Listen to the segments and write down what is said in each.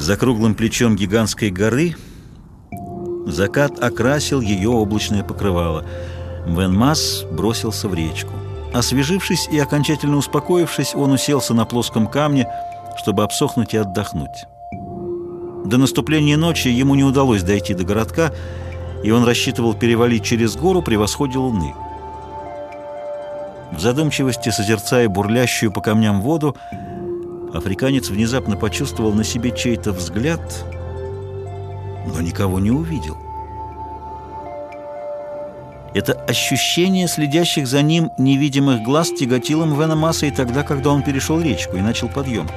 За круглым плечом гигантской горы закат окрасил ее облачное покрывало. Вен Масс бросился в речку. Освежившись и окончательно успокоившись, он уселся на плоском камне, чтобы обсохнуть и отдохнуть. До наступления ночи ему не удалось дойти до городка, и он рассчитывал перевалить через гору при восходе луны. В задумчивости, созерцая бурлящую по камням воду, африканец внезапно почувствовал на себе чей-то взгляд, но никого не увидел. Это ощущение следящих за ним невидимых глаз тяготило Мвена Масса и тогда, когда он перешел речку и начал подъем.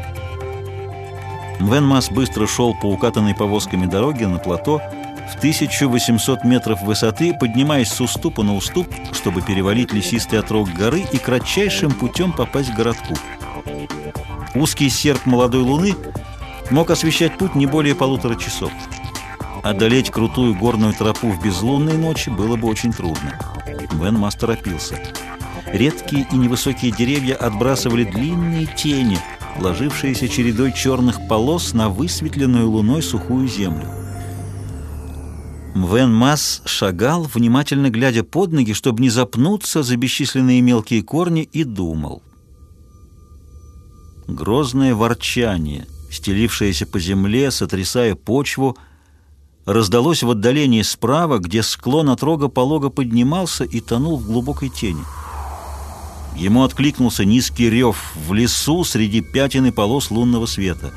Мвен Масс быстро шел по укатанной повозками дороге на плато в 1800 метров высоты, поднимаясь с уступа на уступ, чтобы перевалить лесистый отрог горы и кратчайшим путем попасть к городку. Узкий серп молодой луны мог освещать путь не более полутора часов. Одолеть крутую горную тропу в безлунной ночи было бы очень трудно. Вен Масс торопился. Редкие и невысокие деревья отбрасывали длинные тени, ложившиеся чередой черных полос на высветленную луной сухую землю. Мвен Масс шагал, внимательно глядя под ноги, чтобы не запнуться за бесчисленные мелкие корни, и думал. Грозное ворчание, стелившееся по земле, сотрясая почву, раздалось в отдалении справа, где склон от рога полога поднимался и тонул в глубокой тени. Ему откликнулся низкий рев в лесу среди пятен и полос лунного света.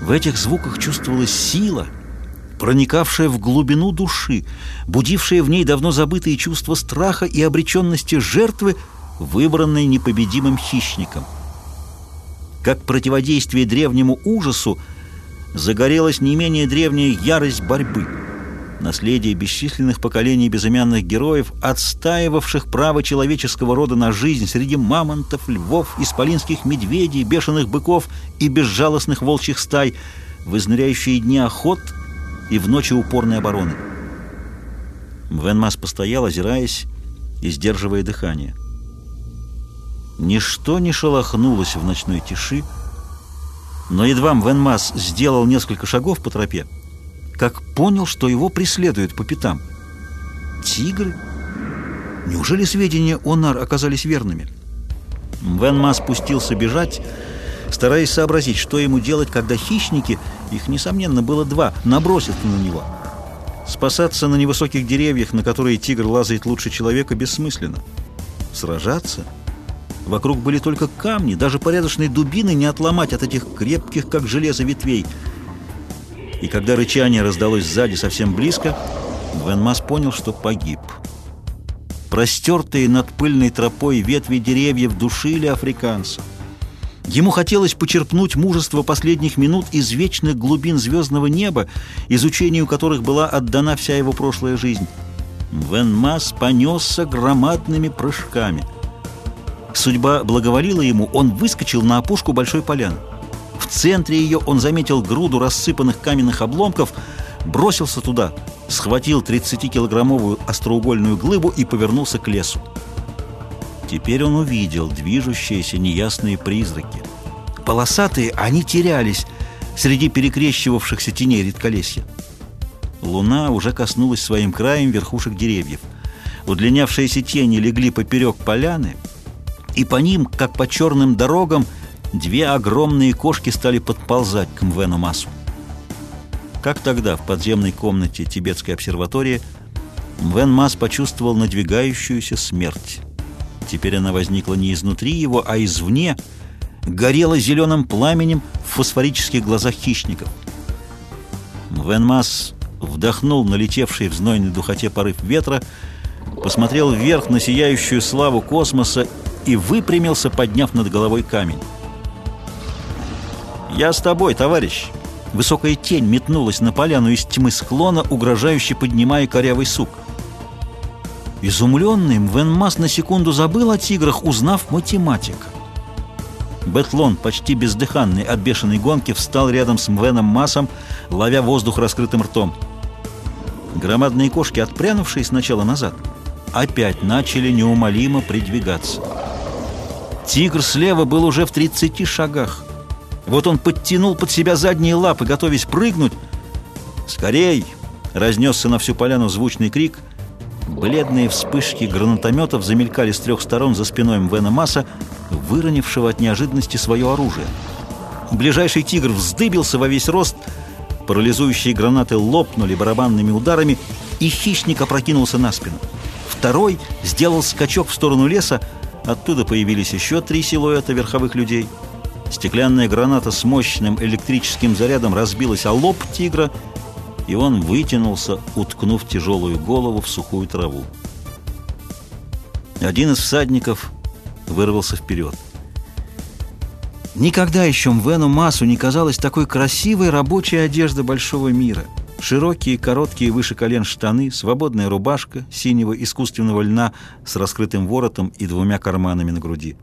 В этих звуках чувствовалась сила — проникавшая в глубину души, будившая в ней давно забытые чувства страха и обреченности жертвы, выбранной непобедимым хищником. Как противодействие древнему ужасу загорелась не менее древняя ярость борьбы, наследие бесчисленных поколений безымянных героев, отстаивавших право человеческого рода на жизнь среди мамонтов, львов, исполинских медведей, бешеных быков и безжалостных волчьих стай, в изнуряющие дни охот – и в ночи упорной обороны. Венмас постоял, озираясь и сдерживая дыхание. Ничто не шелохнулось в ночной тиши, но едва Венмас сделал несколько шагов по тропе, как понял, что его преследуют по пятам. Тигры? Неужели сведения о Нар оказались верными? Венма спустился бежать, стараясь сообразить, что ему делать, когда хищники, их, несомненно, было два, набросятся на него. Спасаться на невысоких деревьях, на которые тигр лазает лучше человека, бессмысленно. Сражаться? Вокруг были только камни, даже порядочные дубины не отломать от этих крепких, как железо, ветвей. И когда рычание раздалось сзади совсем близко, Венмас понял, что погиб. Простертые над пыльной тропой ветви деревьев душили африканца. Ему хотелось почерпнуть мужество последних минут из вечных глубин звездного неба, изучению которых была отдана вся его прошлая жизнь. Вен Мас понесся громадными прыжками. Судьба благоволила ему, он выскочил на опушку большой поляны. В центре ее он заметил груду рассыпанных каменных обломков, бросился туда, схватил 30-килограммовую остроугольную глыбу и повернулся к лесу. Теперь он увидел движущиеся неясные призраки. Полосатые они терялись среди перекрещивавшихся теней редколесья. Луна уже коснулась своим краем верхушек деревьев. Удлинявшиеся тени легли поперек поляны, и по ним, как по черным дорогам, две огромные кошки стали подползать к Мвену Масу. Как тогда в подземной комнате Тибетской обсерватории Мвен Мас почувствовал надвигающуюся смерть. Теперь она возникла не изнутри его, а извне, горела зеленым пламенем в фосфорических глазах хищников. Венмас вдохнул налетевший в знойной духоте порыв ветра, посмотрел вверх на сияющую славу космоса и выпрямился, подняв над головой камень. «Я с тобой, товарищ!» Высокая тень метнулась на поляну из тьмы склона, угрожающе поднимая корявый сук – Изумленный Мвенмас на секунду забыл о тиграх, узнав математика. Бетлон, почти бездыханный от бешеной гонки, встал рядом с Мвеном Масом, ловя воздух раскрытым ртом. Громадные кошки, отпрянувшие сначала назад, опять начали неумолимо придвигаться. Тигр слева был уже в 30 шагах. Вот он подтянул под себя задние лапы, готовясь прыгнуть. «Скорей!» — разнесся на всю поляну звучный крик. Бледные вспышки гранатометов замелькали с трех сторон за спиной Мвена Масса, выронившего от неожиданности свое оружие. Ближайший тигр вздыбился во весь рост, парализующие гранаты лопнули барабанными ударами, и хищник опрокинулся на спину. Второй сделал скачок в сторону леса, оттуда появились еще три силуэта верховых людей. Стеклянная граната с мощным электрическим зарядом разбилась о лоб тигра, и он вытянулся, уткнув тяжелую голову в сухую траву. Один из всадников вырвался вперед. Никогда еще Мвену Масу не казалась такой красивой рабочей одежда большого мира. Широкие, короткие, выше колен штаны, свободная рубашка синего искусственного льна с раскрытым воротом и двумя карманами на груди.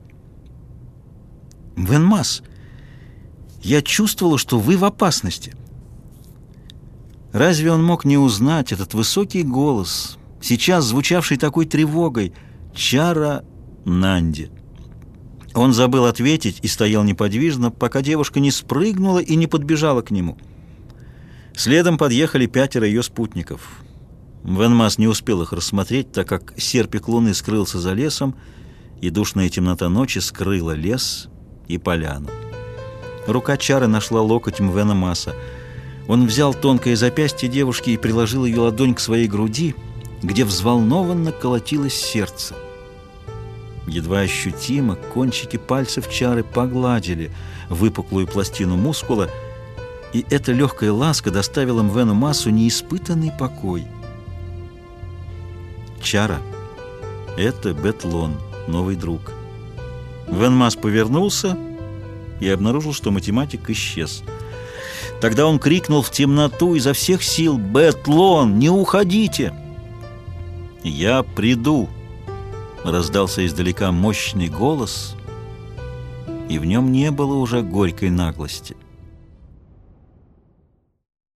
«Мвен Мас, я чувствовала, что вы в опасности». Разве он мог не узнать этот высокий голос, сейчас звучавший такой тревогой, Чара Нанди? Он забыл ответить и стоял неподвижно, пока девушка не спрыгнула и не подбежала к нему. Следом подъехали пятеро ее спутников. Венмас не успел их рассмотреть, так как серпик луны скрылся за лесом, и душная темнота ночи скрыла лес и поляну. Рука Чары нашла локоть Мвена Маса. Он взял тонкое запястье девушки и приложил ее ладонь к своей груди, где взволнованно колотилось сердце. Едва ощутимо кончики пальцев чары погладили выпуклую пластину мускула, и эта легкая ласка доставила Мвену Массу неиспытанный покой. Чара — это Бетлон, новый друг. Вен Масс повернулся и обнаружил, что математик исчез. Тогда он крикнул в темноту изо всех сил «Бетлон, не уходите!» «Я приду!» раздался издалека мощный голос, и в нем не было уже горькой наглости.